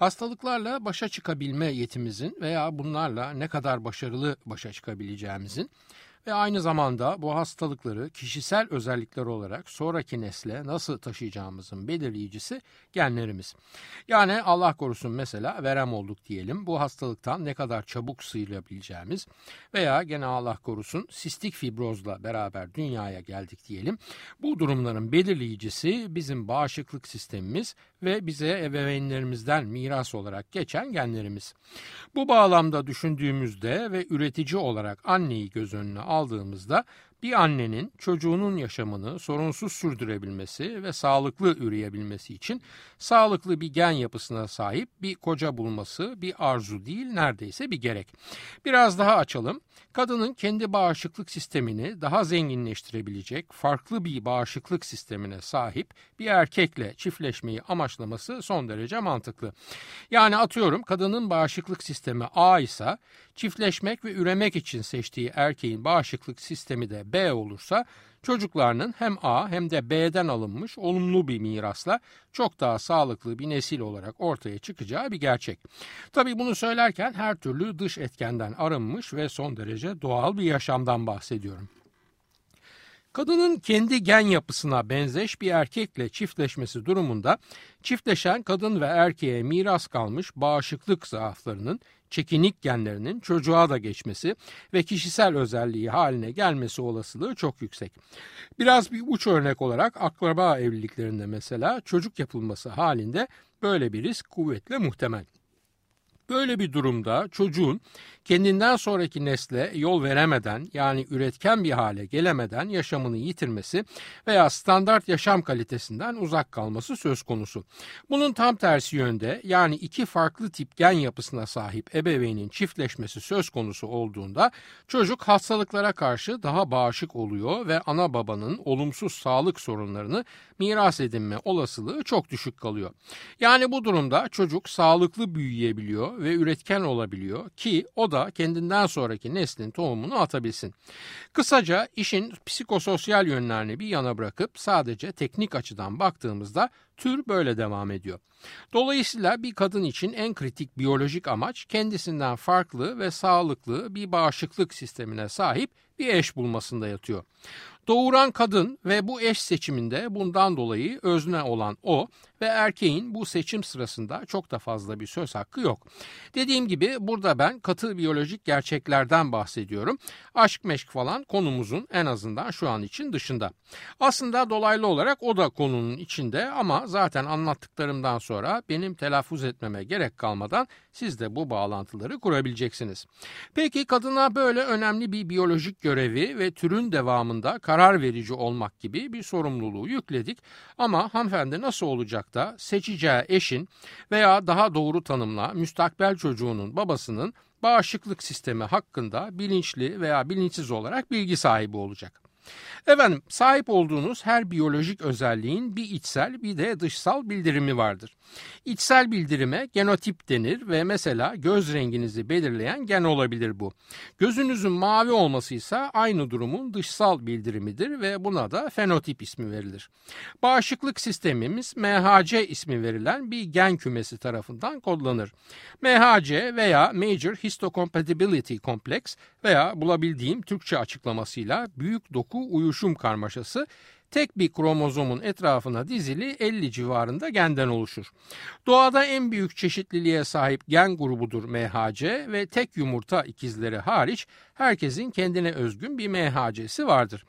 Hastalıklarla başa çıkabilme yetimizin veya bunlarla ne kadar başarılı başa çıkabileceğimizin ve aynı zamanda bu hastalıkları kişisel özellikler olarak sonraki nesle nasıl taşıyacağımızın belirleyicisi genlerimiz. Yani Allah korusun mesela verem olduk diyelim bu hastalıktan ne kadar çabuk sıyrılabileceğimiz veya gene Allah korusun sistik fibrozla beraber dünyaya geldik diyelim. Bu durumların belirleyicisi bizim bağışıklık sistemimiz ve bize ebeveynlerimizden miras olarak geçen genlerimiz. Bu bağlamda düşündüğümüzde ve üretici olarak anneyi göz önüne aldığımızda bir annenin çocuğunun yaşamını sorunsuz sürdürebilmesi ve sağlıklı üreyebilmesi için sağlıklı bir gen yapısına sahip bir koca bulması bir arzu değil neredeyse bir gerek. Biraz daha açalım. Kadının kendi bağışıklık sistemini daha zenginleştirebilecek farklı bir bağışıklık sistemine sahip bir erkekle çiftleşmeyi amaçlaması son derece mantıklı. Yani atıyorum kadının bağışıklık sistemi A ise çiftleşmek ve üremek için seçtiği erkeğin bağışıklık sistemi de B olursa çocuklarının hem A hem de B'den alınmış olumlu bir mirasla çok daha sağlıklı bir nesil olarak ortaya çıkacağı bir gerçek. Tabii bunu söylerken her türlü dış etkenden arınmış ve son derece doğal bir yaşamdan bahsediyorum. Kadının kendi gen yapısına benzeş bir erkekle çiftleşmesi durumunda çiftleşen kadın ve erkeğe miras kalmış bağışıklık zaaflarının çekinik genlerinin çocuğa da geçmesi ve kişisel özelliği haline gelmesi olasılığı çok yüksek. Biraz bir uç örnek olarak akraba evliliklerinde mesela çocuk yapılması halinde böyle bir risk kuvvetle muhtemel. Böyle bir durumda çocuğun kendinden sonraki nesle yol veremeden yani üretken bir hale gelemeden yaşamını yitirmesi veya standart yaşam kalitesinden uzak kalması söz konusu. Bunun tam tersi yönde yani iki farklı tip gen yapısına sahip ebeveynin çiftleşmesi söz konusu olduğunda çocuk hastalıklara karşı daha bağışık oluyor ve ana babanın olumsuz sağlık sorunlarını miras edinme olasılığı çok düşük kalıyor. Yani bu durumda çocuk sağlıklı büyüyebiliyor ve üretken olabiliyor ki o da kendinden sonraki neslin tohumunu atabilsin. Kısaca işin psikososyal yönlerini bir yana bırakıp sadece teknik açıdan baktığımızda tür böyle devam ediyor. Dolayısıyla bir kadın için en kritik biyolojik amaç kendisinden farklı ve sağlıklı bir bağışıklık sistemine sahip bir eş bulmasında yatıyor. Doğuran kadın ve bu eş seçiminde bundan dolayı özne olan o ve erkeğin bu seçim sırasında çok da fazla bir söz hakkı yok. Dediğim gibi burada ben katı biyolojik gerçeklerden bahsediyorum. Aşk meşk falan konumuzun en azından şu an için dışında. Aslında dolaylı olarak o da konunun içinde ama zaten anlattıklarımdan sonra benim telaffuz etmeme gerek kalmadan siz de bu bağlantıları kurabileceksiniz. Peki kadına böyle önemli bir biyolojik görevi ve türün devamında karar verici olmak gibi bir sorumluluğu yükledik ama hanımefendi nasıl olacak da seçeceği eşin veya daha doğru tanımla müstakbel çocuğunun babasının bağışıklık sistemi hakkında bilinçli veya bilinçsiz olarak bilgi sahibi olacak. Efendim sahip olduğunuz her biyolojik özelliğin bir içsel bir de dışsal bildirimi vardır. İçsel bildirime genotip denir ve mesela göz renginizi belirleyen gen olabilir bu. Gözünüzün mavi olması ise aynı durumun dışsal bildirimidir ve buna da fenotip ismi verilir. Bağışıklık sistemimiz MHC ismi verilen bir gen kümesi tarafından kodlanır. MHC veya Major Histocompatibility Complex veya bulabildiğim Türkçe açıklamasıyla büyük doku uyuşum karmaşası tek bir kromozomun etrafına dizili 50 civarında genden oluşur. Doğada en büyük çeşitliliğe sahip gen grubudur MHC ve tek yumurta ikizleri hariç herkesin kendine özgün bir MHC'si vardır.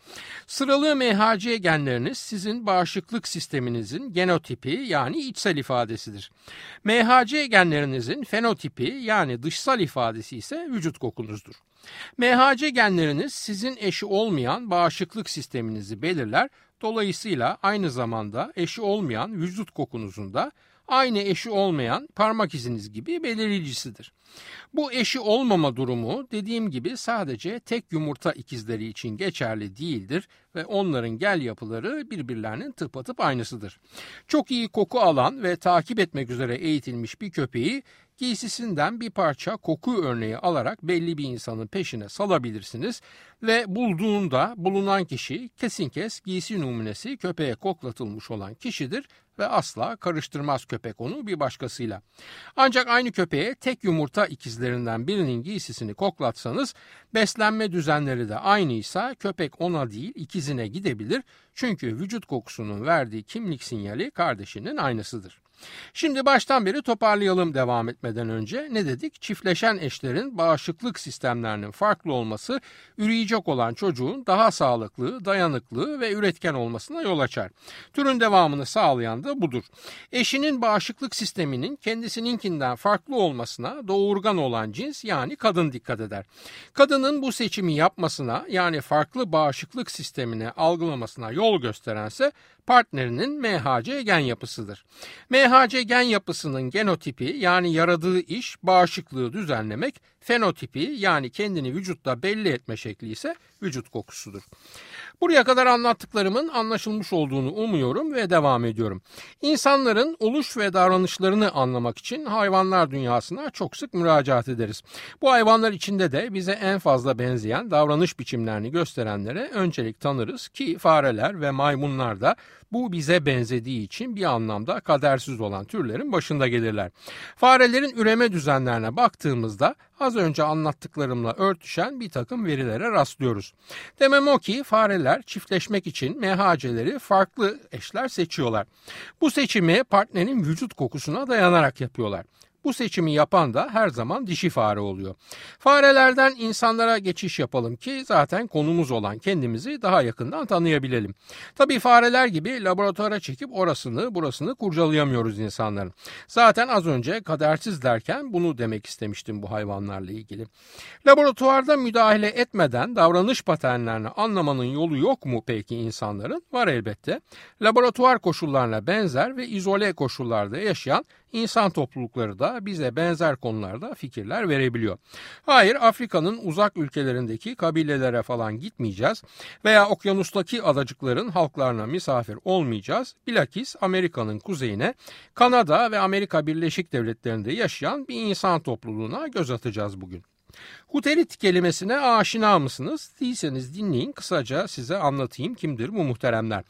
Sıralı MHC genleriniz sizin bağışıklık sisteminizin genotipi yani içsel ifadesidir. MHC genlerinizin fenotipi yani dışsal ifadesi ise vücut kokunuzdur. MHC genleriniz sizin eşi olmayan bağışıklık sisteminizi belirler. Dolayısıyla aynı zamanda eşi olmayan vücut kokunuzun da aynı eşi olmayan parmak iziniz gibi belirleyicisidir. Bu eşi olmama durumu dediğim gibi sadece tek yumurta ikizleri için geçerli değildir ve onların gel yapıları birbirlerinin tıpatıp aynısıdır. Çok iyi koku alan ve takip etmek üzere eğitilmiş bir köpeği giysisinden bir parça koku örneği alarak belli bir insanın peşine salabilirsiniz ve bulduğunda bulunan kişi kesin kes giysi numunesi köpeğe koklatılmış olan kişidir ve asla karıştırmaz köpek onu bir başkasıyla. Ancak aynı köpeğe tek yumurta ikizlerinden birinin giysisini koklatsanız beslenme düzenleri de aynıysa köpek ona değil ikizine gidebilir çünkü vücut kokusunun verdiği kimlik sinyali kardeşinin aynısıdır. Şimdi baştan beri toparlayalım devam etmeden önce. Ne dedik? Çiftleşen eşlerin bağışıklık sistemlerinin farklı olması üreyecek olan çocuğun daha sağlıklı, dayanıklı ve üretken olmasına yol açar. Türün devamını sağlayan da budur. Eşinin bağışıklık sisteminin kendisininkinden farklı olmasına doğurgan olan cins yani kadın dikkat eder. Kadının bu seçimi yapmasına yani farklı bağışıklık sistemini algılamasına yol gösterense partnerinin MHC gen yapısıdır. MHC gen yapısının genotipi yani yaradığı iş bağışıklığı düzenlemek, fenotipi yani kendini vücutta belli etme şekli ise vücut kokusudur. Buraya kadar anlattıklarımın anlaşılmış olduğunu umuyorum ve devam ediyorum. İnsanların oluş ve davranışlarını anlamak için hayvanlar dünyasına çok sık müracaat ederiz. Bu hayvanlar içinde de bize en fazla benzeyen davranış biçimlerini gösterenlere öncelik tanırız ki fareler ve maymunlar da bu bize benzediği için bir anlamda kadersiz olan türlerin başında gelirler. Farelerin üreme düzenlerine baktığımızda az önce anlattıklarımla örtüşen bir takım verilere rastlıyoruz. Demem o ki fareler çiftleşmek için MHC'leri farklı eşler seçiyorlar. Bu seçimi partnerin vücut kokusuna dayanarak yapıyorlar. Bu seçimi yapan da her zaman dişi fare oluyor. Farelerden insanlara geçiş yapalım ki zaten konumuz olan kendimizi daha yakından tanıyabilelim. Tabii fareler gibi laboratuvara çekip orasını burasını kurcalayamıyoruz insanların. Zaten az önce kadersiz derken bunu demek istemiştim bu hayvanlarla ilgili. Laboratuvarda müdahale etmeden davranış paternlerini anlamanın yolu yok mu peki insanların? Var elbette. Laboratuvar koşullarına benzer ve izole koşullarda yaşayan insan toplulukları da bize benzer konularda fikirler verebiliyor. Hayır Afrika'nın uzak ülkelerindeki kabilelere falan gitmeyeceğiz veya okyanustaki adacıkların halklarına misafir olmayacağız. Bilakis Amerika'nın kuzeyine Kanada ve Amerika Birleşik Devletleri'nde yaşayan bir insan topluluğuna göz atacağız bugün. Huterit kelimesine aşina mısınız? Değilseniz dinleyin kısaca size anlatayım kimdir bu muhteremler.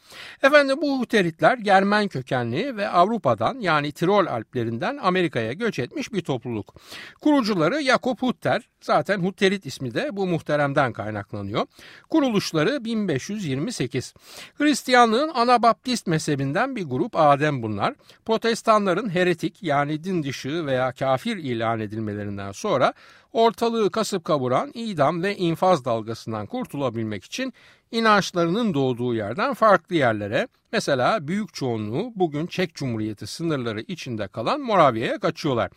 Efendim bu Huteritler Germen kökenli ve Avrupa'dan yani Tirol Alplerinden Amerika'ya göç etmiş bir topluluk. Kurucuları Jakob Hutter zaten Huterit ismi de bu muhteremden kaynaklanıyor. Kuruluşları 1528. Hristiyanlığın Anabaptist mezhebinden bir grup Adem bunlar. Protestanların heretik yani din dışı veya kafir ilan edilmelerinden sonra ortalığı kasıp kavuran idam ve infaz dalgasından kurtulabilmek için inançlarının doğduğu yerden farklı yerlere, mesela büyük çoğunluğu bugün Çek Cumhuriyeti sınırları içinde kalan Moravya'ya kaçıyorlar.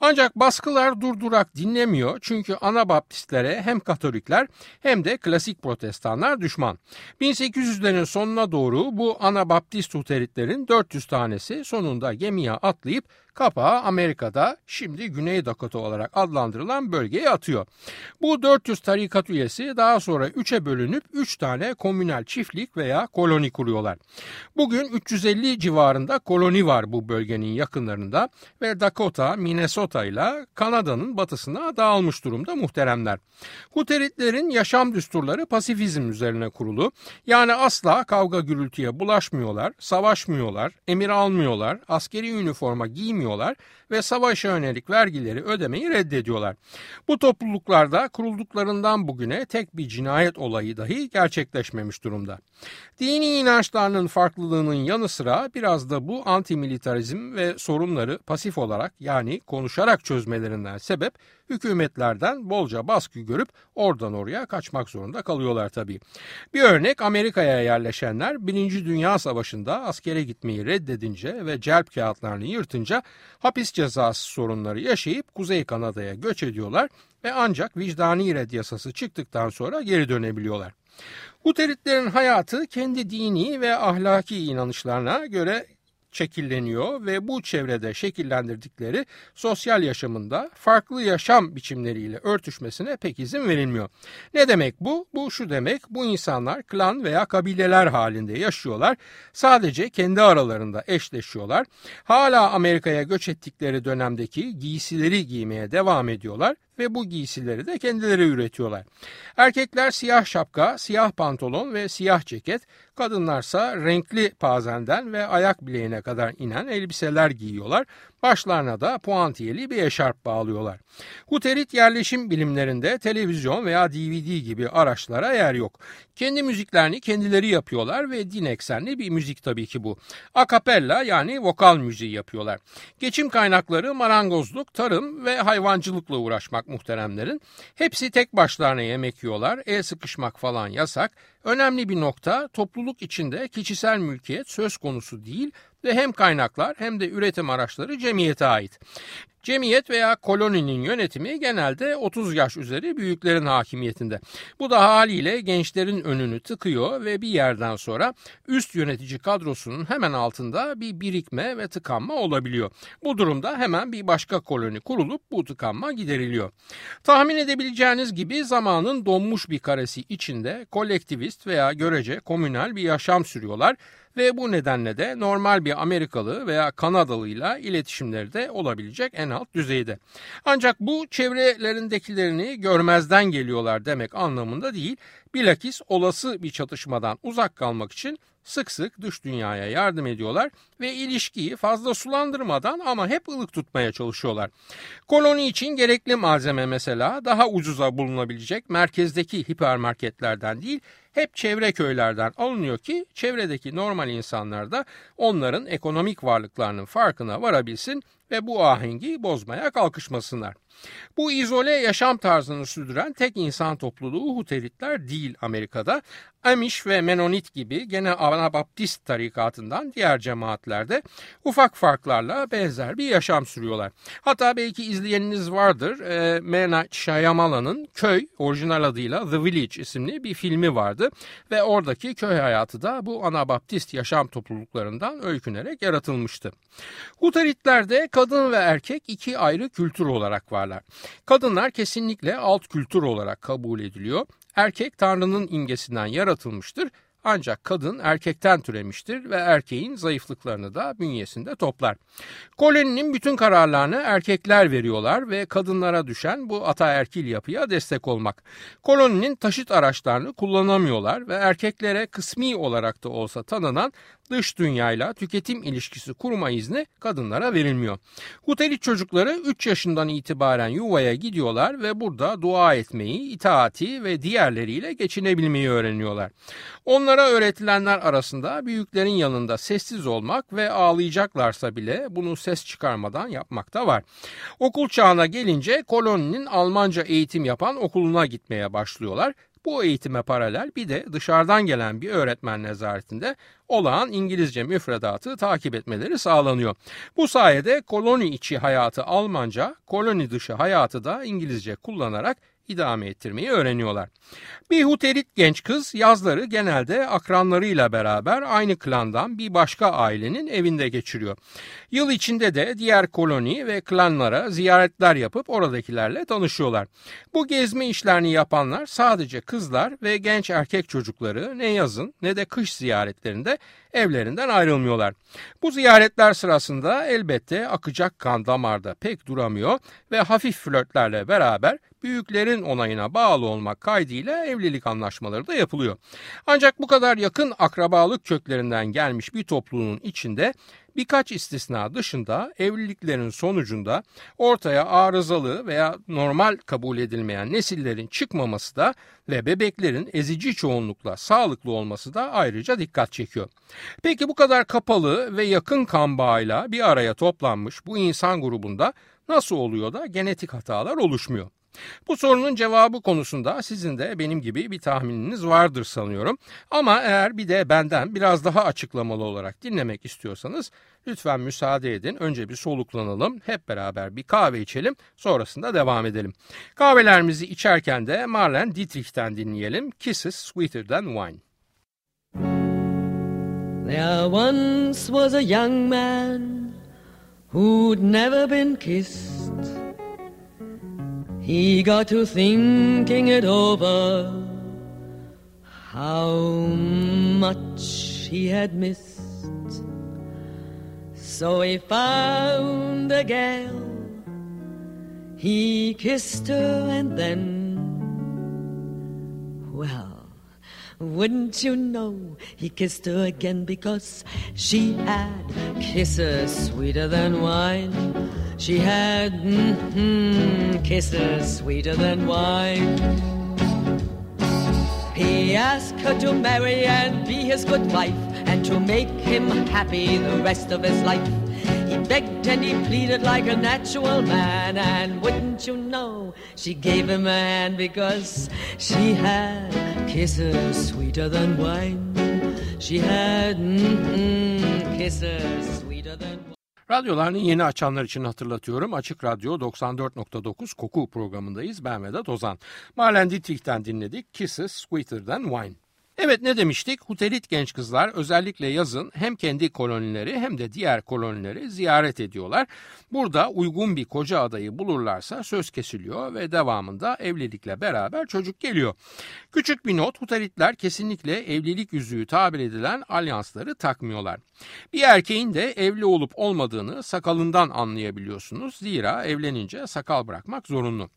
Ancak baskılar durdurak dinlemiyor çünkü Anabaptistlere hem Katolikler hem de klasik protestanlar düşman. 1800'lerin sonuna doğru bu Anabaptist huteritlerin 400 tanesi sonunda gemiye atlayıp kapağı Amerika'da şimdi Güney Dakota olarak adlandırılan bölgeye atıyor. Bu 400 tarikat üyesi daha sonra 3'e bölünüp 3 tane komünel çiftlik veya koloni kuruyorlar. Bugün 350 civarında koloni var bu bölgenin yakınlarında ve Dakota, Minnesota ile Kanada'nın batısına dağılmış durumda muhteremler. Huteritlerin yaşam düsturları pasifizm üzerine kurulu. Yani asla kavga gürültüye bulaşmıyorlar, savaşmıyorlar, emir almıyorlar, askeri üniforma giymiyorlar ve savaşa yönelik vergileri ödemeyi reddediyorlar. Bu topluluklarda kurulduklarından bugüne tek bir cinayet olayı dahi gerçekleşmemiş durumda. Dini inançlarının farklılığının yanı sıra biraz da bu antimilitarizm ve sorunları pasif olarak yani konuşarak çözmelerinden sebep hükümetlerden bolca baskı görüp oradan oraya kaçmak zorunda kalıyorlar tabii. Bir örnek Amerika'ya yerleşenler 1. Dünya Savaşı'nda askere gitmeyi reddedince ve celp kağıtlarını yırtınca hapis cezası sorunları yaşayıp Kuzey Kanada'ya göç ediyorlar ve ancak vicdani red yasası çıktıktan sonra geri dönebiliyorlar. Huteritlerin hayatı kendi dini ve ahlaki inanışlarına göre şekilleniyor ve bu çevrede şekillendirdikleri sosyal yaşamında farklı yaşam biçimleriyle örtüşmesine pek izin verilmiyor. Ne demek bu? Bu şu demek bu insanlar klan veya kabileler halinde yaşıyorlar. Sadece kendi aralarında eşleşiyorlar. Hala Amerika'ya göç ettikleri dönemdeki giysileri giymeye devam ediyorlar ve bu giysileri de kendileri üretiyorlar. Erkekler siyah şapka, siyah pantolon ve siyah ceket, kadınlarsa renkli pazenden ve ayak bileğine kadar inen elbiseler giyiyorlar. Başlarına da puantiyeli bir eşarp bağlıyorlar. Huterit yerleşim bilimlerinde televizyon veya DVD gibi araçlara yer yok. Kendi müziklerini kendileri yapıyorlar ve din eksenli bir müzik tabii ki bu. Akapella yani vokal müziği yapıyorlar. Geçim kaynakları marangozluk, tarım ve hayvancılıkla uğraşmak muhteremlerin. Hepsi tek başlarına yemek yiyorlar, el sıkışmak falan yasak. Önemli bir nokta topluluk içinde kişisel mülkiyet söz konusu değil ve hem kaynaklar hem de üretim araçları cemiyete ait. Cemiyet veya koloninin yönetimi genelde 30 yaş üzeri büyüklerin hakimiyetinde. Bu da haliyle gençlerin önünü tıkıyor ve bir yerden sonra üst yönetici kadrosunun hemen altında bir birikme ve tıkanma olabiliyor. Bu durumda hemen bir başka koloni kurulup bu tıkanma gideriliyor. Tahmin edebileceğiniz gibi zamanın donmuş bir karesi içinde kolektivist veya görece komünel bir yaşam sürüyorlar ve bu nedenle de normal bir Amerikalı veya Kanadalıyla iletişimleri de olabilecek en alt düzeyde. Ancak bu çevrelerindekilerini görmezden geliyorlar demek anlamında değil, bilakis olası bir çatışmadan uzak kalmak için sık sık dış dünyaya yardım ediyorlar ve ilişkiyi fazla sulandırmadan ama hep ılık tutmaya çalışıyorlar. Koloni için gerekli malzeme mesela daha ucuza bulunabilecek merkezdeki hipermarketlerden değil hep çevre köylerden alınıyor ki çevredeki normal insanlar da onların ekonomik varlıklarının farkına varabilsin ve bu ahengi bozmaya kalkışmasınlar. Bu izole yaşam tarzını sürdüren tek insan topluluğu Huteritler değil Amerika'da. Amish ve Menonit gibi gene Anabaptist tarikatından diğer cemaatlerde ufak farklarla benzer bir yaşam sürüyorlar. Hatta belki izleyeniniz vardır. E, Mena Shyamala'nın Köy, orijinal adıyla The Village isimli bir filmi vardı. Ve oradaki köy hayatı da bu Anabaptist yaşam topluluklarından öykünerek yaratılmıştı. Hutaritlerde kadın ve erkek iki ayrı kültür olarak varlar. Kadınlar kesinlikle alt kültür olarak kabul ediliyor. Erkek Tanrı'nın imgesinden yaratılmıştır ancak kadın erkekten türemiştir ve erkeğin zayıflıklarını da bünyesinde toplar. Koloninin bütün kararlarını erkekler veriyorlar ve kadınlara düşen bu ataerkil yapıya destek olmak. Koloninin taşıt araçlarını kullanamıyorlar ve erkeklere kısmi olarak da olsa tanınan dış dünyayla tüketim ilişkisi kurma izni kadınlara verilmiyor. Hutelit çocukları 3 yaşından itibaren yuvaya gidiyorlar ve burada dua etmeyi, itaati ve diğerleriyle geçinebilmeyi öğreniyorlar. Onlara öğretilenler arasında büyüklerin yanında sessiz olmak ve ağlayacaklarsa bile bunu ses çıkarmadan yapmak da var. Okul çağına gelince koloninin Almanca eğitim yapan okuluna gitmeye başlıyorlar bu eğitime paralel bir de dışarıdan gelen bir öğretmen nezaretinde olağan İngilizce müfredatı takip etmeleri sağlanıyor. Bu sayede koloni içi hayatı Almanca, koloni dışı hayatı da İngilizce kullanarak idame ettirmeyi öğreniyorlar. Bir Huterit genç kız yazları genelde akranlarıyla beraber aynı klandan bir başka ailenin evinde geçiriyor. Yıl içinde de diğer koloni ve klanlara ziyaretler yapıp oradakilerle tanışıyorlar. Bu gezme işlerini yapanlar sadece kızlar ve genç erkek çocukları ne yazın ne de kış ziyaretlerinde evlerinden ayrılmıyorlar. Bu ziyaretler sırasında elbette akacak kan damarda pek duramıyor ve hafif flörtlerle beraber büyüklerin onayına bağlı olmak kaydıyla evlilik anlaşmaları da yapılıyor. Ancak bu kadar yakın akrabalık köklerinden gelmiş bir topluluğun içinde Birkaç istisna dışında evliliklerin sonucunda ortaya arızalı veya normal kabul edilmeyen nesillerin çıkmaması da ve bebeklerin ezici çoğunlukla sağlıklı olması da ayrıca dikkat çekiyor. Peki bu kadar kapalı ve yakın kan bağıyla bir araya toplanmış bu insan grubunda nasıl oluyor da genetik hatalar oluşmuyor? Bu sorunun cevabı konusunda sizin de benim gibi bir tahmininiz vardır sanıyorum. Ama eğer bir de benden biraz daha açıklamalı olarak dinlemek istiyorsanız lütfen müsaade edin. Önce bir soluklanalım, hep beraber bir kahve içelim, sonrasında devam edelim. Kahvelerimizi içerken de Marlene Dietrich'ten dinleyelim. Kisses Sweeter Than Wine. There once was a young man who'd never been kissed. He got to thinking it over, how much he had missed. So he found a gal, he kissed her and then, well, wouldn't you know he kissed her again because she had kisses sweeter than wine. She had mm-hmm, kisses sweeter than wine. He asked her to marry and be his good wife and to make him happy the rest of his life. He begged and he pleaded like a natural man, and wouldn't you know, she gave him a hand because she had kisses sweeter than wine. She had mm-hmm, kisses. Radyolarını yeni açanlar için hatırlatıyorum. Açık Radyo 94.9 Koku programındayız. Ben Vedat Ozan. Marlen Dietrich'ten dinledik. Kisses Than Wine. Evet ne demiştik? Hutelit genç kızlar özellikle yazın hem kendi kolonileri hem de diğer kolonileri ziyaret ediyorlar. Burada uygun bir koca adayı bulurlarsa söz kesiliyor ve devamında evlilikle beraber çocuk geliyor. Küçük bir not Hutelitler kesinlikle evlilik yüzüğü tabir edilen alyansları takmıyorlar. Bir erkeğin de evli olup olmadığını sakalından anlayabiliyorsunuz. Zira evlenince sakal bırakmak zorunlu.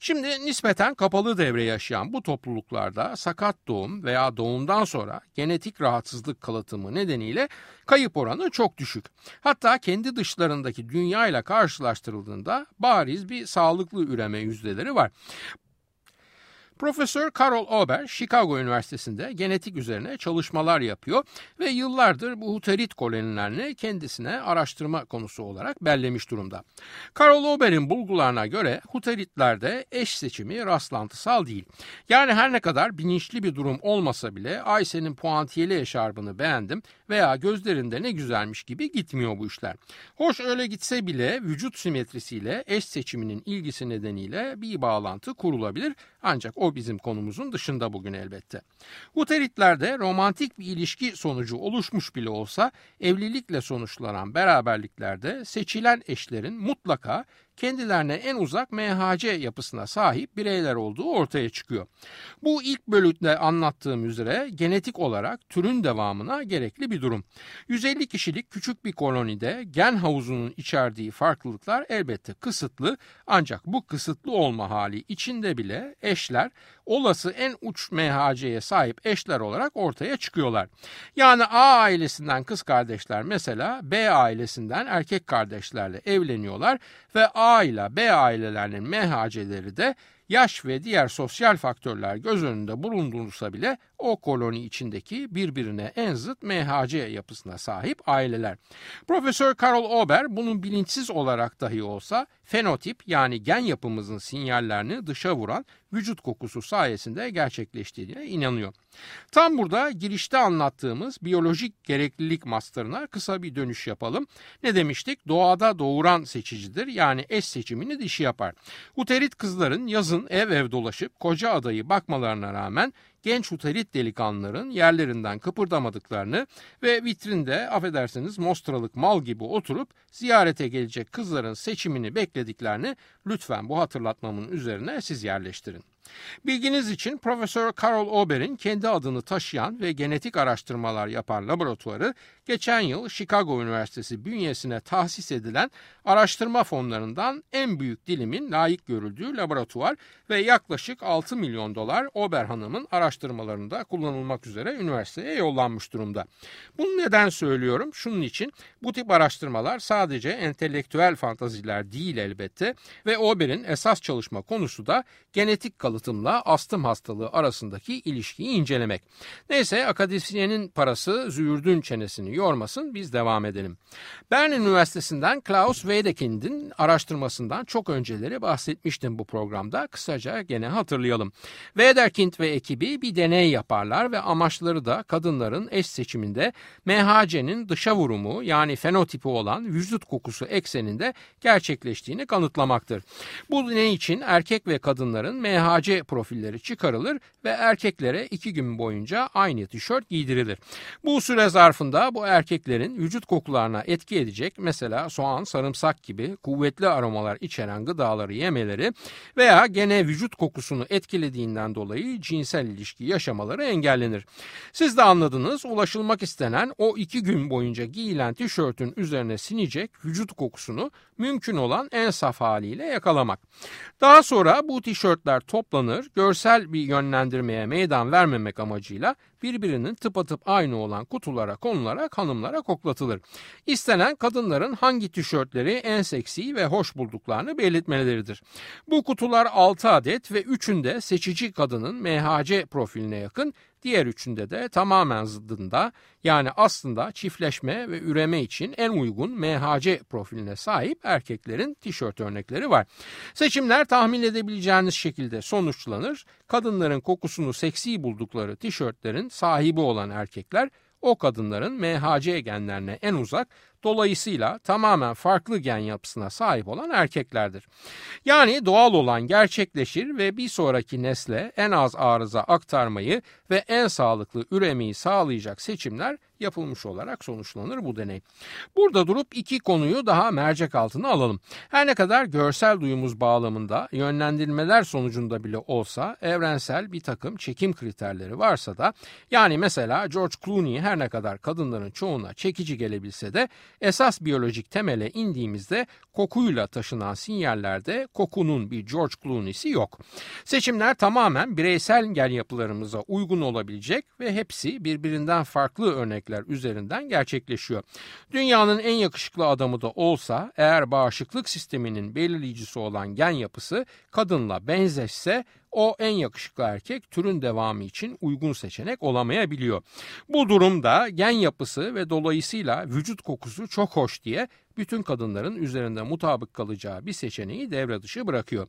Şimdi nispeten kapalı devre yaşayan bu topluluklarda sakat doğum veya doğumdan sonra genetik rahatsızlık kalıtımı nedeniyle kayıp oranı çok düşük. Hatta kendi dışlarındaki dünya ile karşılaştırıldığında bariz bir sağlıklı üreme yüzdeleri var. Profesör Carol Ober, Chicago Üniversitesi'nde genetik üzerine çalışmalar yapıyor ve yıllardır bu huterit kolonilerini kendisine araştırma konusu olarak bellemiş durumda. Carol Ober'in bulgularına göre huteritlerde eş seçimi rastlantısal değil. Yani her ne kadar bilinçli bir durum olmasa bile Ayşe'nin puantiyeli eşarbını beğendim veya gözlerinde ne güzelmiş gibi gitmiyor bu işler. Hoş öyle gitse bile vücut simetrisiyle eş seçiminin ilgisi nedeniyle bir bağlantı kurulabilir ancak o bizim konumuzun dışında bugün elbette. Uteritlerde romantik bir ilişki sonucu oluşmuş bile olsa evlilikle sonuçlanan beraberliklerde seçilen eşlerin mutlaka kendilerine en uzak MHC yapısına sahip bireyler olduğu ortaya çıkıyor. Bu ilk bölümde anlattığım üzere genetik olarak türün devamına gerekli bir durum. 150 kişilik küçük bir kolonide gen havuzunun içerdiği farklılıklar elbette kısıtlı ancak bu kısıtlı olma hali içinde bile eşler olası en uç MHC'ye sahip eşler olarak ortaya çıkıyorlar. Yani A ailesinden kız kardeşler mesela B ailesinden erkek kardeşlerle evleniyorlar ve A ile B ailelerinin MHC'leri de yaş ve diğer sosyal faktörler göz önünde bulundurulsa bile o koloni içindeki birbirine en zıt MHC yapısına sahip aileler. Profesör Carol Ober bunun bilinçsiz olarak dahi olsa fenotip yani gen yapımızın sinyallerini dışa vuran vücut kokusu sayesinde gerçekleştiğine inanıyor. Tam burada girişte anlattığımız biyolojik gereklilik masterına kısa bir dönüş yapalım. Ne demiştik? Doğada doğuran seçicidir yani eş seçimini dişi yapar. Uterit kızların yazın ev ev dolaşıp koca adayı bakmalarına rağmen genç uterit delikanlıların yerlerinden kıpırdamadıklarını ve vitrinde affedersiniz mostralık mal gibi oturup ziyarete gelecek kızların seçimini beklediklerini lütfen bu hatırlatmamın üzerine siz yerleştirin. Bilginiz için Profesör Carol Ober'in kendi adını taşıyan ve genetik araştırmalar yapan laboratuvarı geçen yıl Chicago Üniversitesi bünyesine tahsis edilen araştırma fonlarından en büyük dilimin layık görüldüğü laboratuvar ve yaklaşık 6 milyon dolar Ober Hanım'ın araştırmalarında kullanılmak üzere üniversiteye yollanmış durumda. Bunu neden söylüyorum? Şunun için bu tip araştırmalar sadece entelektüel fantaziler değil elbette ve Ober'in esas çalışma konusu da genetik kalıtımla astım hastalığı arasındaki ilişkiyi incelemek. Neyse akademisyenin parası züğürdün çenesini yormasın biz devam edelim. Bern Üniversitesi'nden Klaus Wedekind'in araştırmasından çok önceleri bahsetmiştim bu programda. Kısaca gene hatırlayalım. Wedekind ve ekibi bir deney yaparlar ve amaçları da kadınların eş seçiminde MHC'nin dışa vurumu yani fenotipi olan vücut kokusu ekseninde gerçekleştiğini kanıtlamaktır. Bu deney için erkek ve kadınların MHC MHC profilleri çıkarılır ve erkeklere iki gün boyunca aynı tişört giydirilir. Bu süre zarfında bu erkeklerin vücut kokularına etki edecek mesela soğan, sarımsak gibi kuvvetli aromalar içeren gıdaları yemeleri veya gene vücut kokusunu etkilediğinden dolayı cinsel ilişki yaşamaları engellenir. Siz de anladınız ulaşılmak istenen o iki gün boyunca giyilen tişörtün üzerine sinecek vücut kokusunu mümkün olan en saf haliyle yakalamak. Daha sonra bu tişörtler toplanır, görsel bir yönlendirmeye meydan vermemek amacıyla birbirinin tıpatıp aynı olan kutulara konularak hanımlara koklatılır. İstenen kadınların hangi tişörtleri en seksi ve hoş bulduklarını belirtmeleridir. Bu kutular 6 adet ve üçünde seçici kadının MHC profiline yakın Diğer üçünde de tamamen zıddında yani aslında çiftleşme ve üreme için en uygun MHC profiline sahip erkeklerin tişört örnekleri var. Seçimler tahmin edebileceğiniz şekilde sonuçlanır. Kadınların kokusunu seksi buldukları tişörtlerin sahibi olan erkekler o kadınların MHC genlerine en uzak dolayısıyla tamamen farklı gen yapısına sahip olan erkeklerdir. Yani doğal olan gerçekleşir ve bir sonraki nesle en az arıza aktarmayı ve en sağlıklı üremeyi sağlayacak seçimler yapılmış olarak sonuçlanır bu deney. Burada durup iki konuyu daha mercek altına alalım. Her ne kadar görsel duyumuz bağlamında yönlendirmeler sonucunda bile olsa evrensel bir takım çekim kriterleri varsa da yani mesela George Clooney her ne kadar kadınların çoğuna çekici gelebilse de esas biyolojik temele indiğimizde kokuyla taşınan sinyallerde kokunun bir George Clooney'si yok. Seçimler tamamen bireysel gen yapılarımıza uygun olabilecek ve hepsi birbirinden farklı örnekler üzerinden gerçekleşiyor. Dünyanın en yakışıklı adamı da olsa eğer bağışıklık sisteminin belirleyicisi olan gen yapısı kadınla benzeşse o en yakışıklı erkek türün devamı için uygun seçenek olamayabiliyor. Bu durumda gen yapısı ve dolayısıyla vücut kokusu çok hoş diye bütün kadınların üzerinde mutabık kalacağı bir seçeneği devre dışı bırakıyor.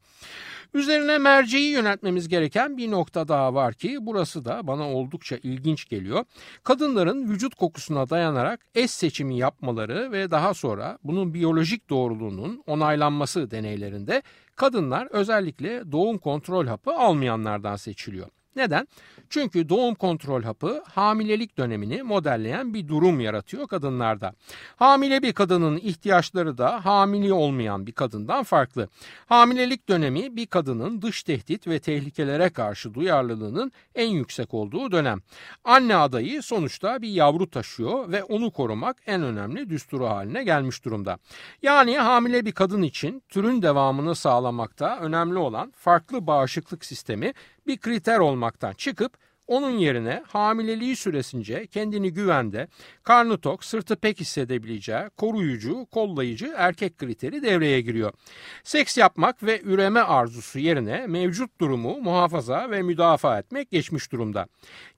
Üzerine merceği yöneltmemiz gereken bir nokta daha var ki burası da bana oldukça ilginç geliyor. Kadınların vücut kokusuna dayanarak eş seçimi yapmaları ve daha sonra bunun biyolojik doğruluğunun onaylanması deneylerinde kadınlar özellikle doğum kontrol hapı almayanlardan seçiliyor. Neden? Çünkü doğum kontrol hapı hamilelik dönemini modelleyen bir durum yaratıyor kadınlarda. Hamile bir kadının ihtiyaçları da hamile olmayan bir kadından farklı. Hamilelik dönemi bir kadının dış tehdit ve tehlikelere karşı duyarlılığının en yüksek olduğu dönem. Anne adayı sonuçta bir yavru taşıyor ve onu korumak en önemli düsturu haline gelmiş durumda. Yani hamile bir kadın için türün devamını sağlamakta önemli olan farklı bağışıklık sistemi bir kriter olmaktan çıkıp onun yerine hamileliği süresince kendini güvende, karnı tok, sırtı pek hissedebileceği, koruyucu, kollayıcı erkek kriteri devreye giriyor. Seks yapmak ve üreme arzusu yerine mevcut durumu muhafaza ve müdafaa etmek geçmiş durumda.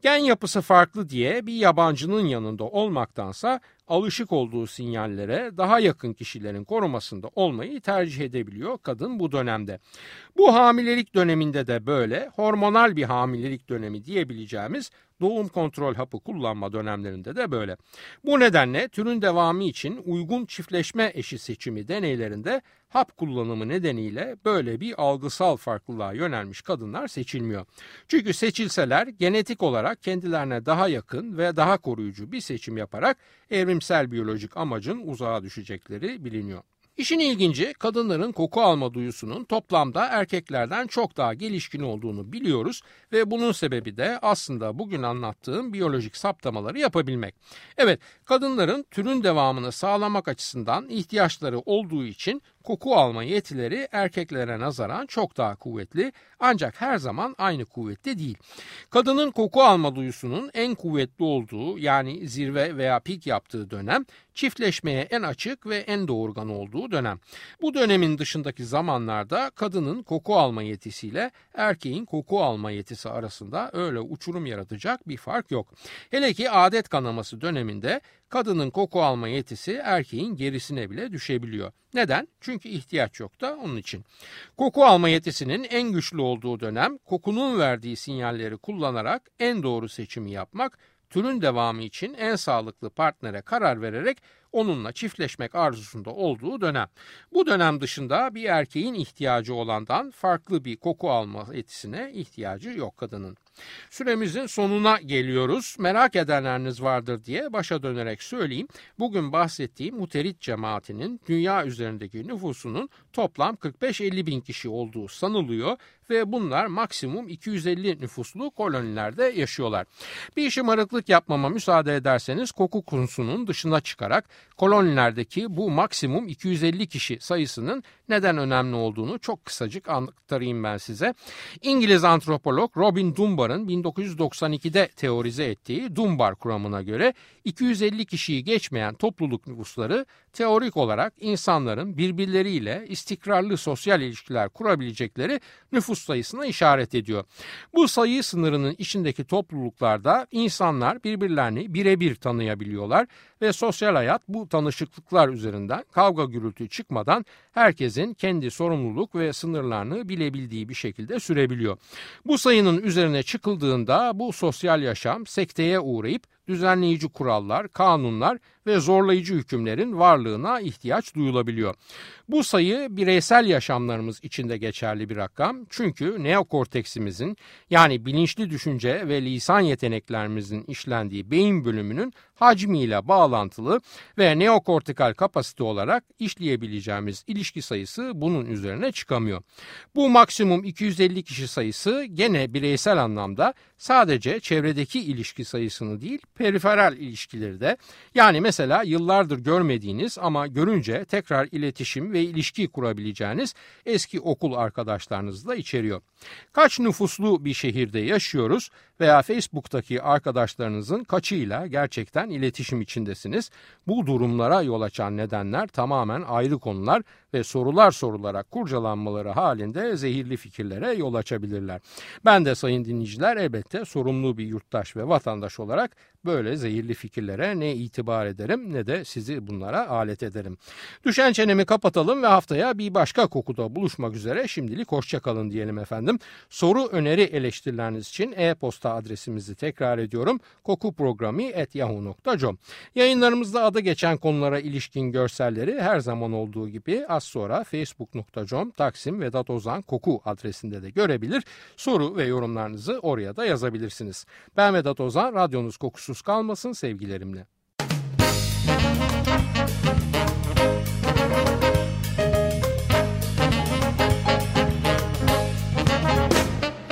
Gen yapısı farklı diye bir yabancının yanında olmaktansa alışık olduğu sinyallere daha yakın kişilerin korumasında olmayı tercih edebiliyor kadın bu dönemde. Bu hamilelik döneminde de böyle hormonal bir hamilelik dönemi diyebileceğimiz doğum kontrol hapı kullanma dönemlerinde de böyle. Bu nedenle türün devamı için uygun çiftleşme eşi seçimi deneylerinde hap kullanımı nedeniyle böyle bir algısal farklılığa yönelmiş kadınlar seçilmiyor. Çünkü seçilseler genetik olarak kendilerine daha yakın ve daha koruyucu bir seçim yaparak evrimsel biyolojik amacın uzağa düşecekleri biliniyor. İşin ilginci kadınların koku alma duyusunun toplamda erkeklerden çok daha gelişkin olduğunu biliyoruz ve bunun sebebi de aslında bugün anlattığım biyolojik saptamaları yapabilmek. Evet kadınların türün devamını sağlamak açısından ihtiyaçları olduğu için koku alma yetileri erkeklere nazaran çok daha kuvvetli ancak her zaman aynı kuvvette değil. Kadının koku alma duyusunun en kuvvetli olduğu yani zirve veya pik yaptığı dönem çiftleşmeye en açık ve en doğurgan olduğu dönem. Bu dönemin dışındaki zamanlarda kadının koku alma yetisiyle erkeğin koku alma yetisi arasında öyle uçurum yaratacak bir fark yok. Hele ki adet kanaması döneminde kadının koku alma yetisi erkeğin gerisine bile düşebiliyor. Neden? Çünkü ihtiyaç yok da onun için. Koku alma yetisinin en güçlü olduğu dönem kokunun verdiği sinyalleri kullanarak en doğru seçimi yapmak, türün devamı için en sağlıklı partnere karar vererek onunla çiftleşmek arzusunda olduğu dönem. Bu dönem dışında bir erkeğin ihtiyacı olandan farklı bir koku alma etisine ihtiyacı yok kadının. Süremizin sonuna geliyoruz. Merak edenleriniz vardır diye başa dönerek söyleyeyim. Bugün bahsettiğim muterit cemaatinin dünya üzerindeki nüfusunun toplam 45-50 bin kişi olduğu sanılıyor ve bunlar maksimum 250 nüfuslu kolonilerde yaşıyorlar. Bir şımarıklık yapmama müsaade ederseniz koku konusunun dışına çıkarak kolonilerdeki bu maksimum 250 kişi sayısının neden önemli olduğunu çok kısacık anlatayım ben size. İngiliz antropolog Robin Dunbar'ın 1992'de teorize ettiği Dunbar kuramına göre 250 kişiyi geçmeyen topluluk nüfusları teorik olarak insanların birbirleriyle istikrarlı sosyal ilişkiler kurabilecekleri nüfus sayısına işaret ediyor. Bu sayı sınırının içindeki topluluklarda insanlar birbirlerini birebir tanıyabiliyorlar ve sosyal hayat bu tanışıklıklar üzerinden kavga gürültü çıkmadan herkesin kendi sorumluluk ve sınırlarını bilebildiği bir şekilde sürebiliyor. Bu sayının üzerine çıkıldığında bu sosyal yaşam sekteye uğrayıp düzenleyici kurallar, kanunlar ve zorlayıcı hükümlerin varlığına ihtiyaç duyulabiliyor. Bu sayı bireysel yaşamlarımız içinde geçerli bir rakam çünkü neokorteksimizin yani bilinçli düşünce ve lisan yeteneklerimizin işlendiği beyin bölümünün hacmiyle bağlantılı ve neokortikal kapasite olarak işleyebileceğimiz ilişki sayısı bunun üzerine çıkamıyor. Bu maksimum 250 kişi sayısı gene bireysel anlamda sadece çevredeki ilişki sayısını değil periferal ilişkileri de yani mesela yıllardır görmediğiniz ama görünce tekrar iletişim ve ilişki kurabileceğiniz eski okul arkadaşlarınızı içeriyor. Kaç nüfuslu bir şehirde yaşıyoruz veya Facebook'taki arkadaşlarınızın kaçıyla gerçekten iletişim içindesiniz? Bu durumlara yol açan nedenler tamamen ayrı konular ve sorular sorularak kurcalanmaları halinde zehirli fikirlere yol açabilirler. Ben de sayın dinleyiciler elbette sorumlu bir yurttaş ve vatandaş olarak böyle zehirli fikirlere ne itibar ederim ne de sizi bunlara alet ederim. Düşen çenemi kapatalım ve haftaya bir başka kokuda buluşmak üzere şimdilik hoşçakalın diyelim efendim. Soru, öneri, eleştirileriniz için e-posta adresimizi tekrar ediyorum. kokuprogrami.yahoo.com Yayınlarımızda adı geçen konulara ilişkin görselleri her zaman olduğu gibi az sonra facebook.com Taksim Vedat Ozan Koku adresinde de görebilir. Soru ve yorumlarınızı oraya da yazabilirsiniz. Ben Vedat Ozan, radyonuz kokusuz kalmasın sevgilerimle.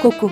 Koku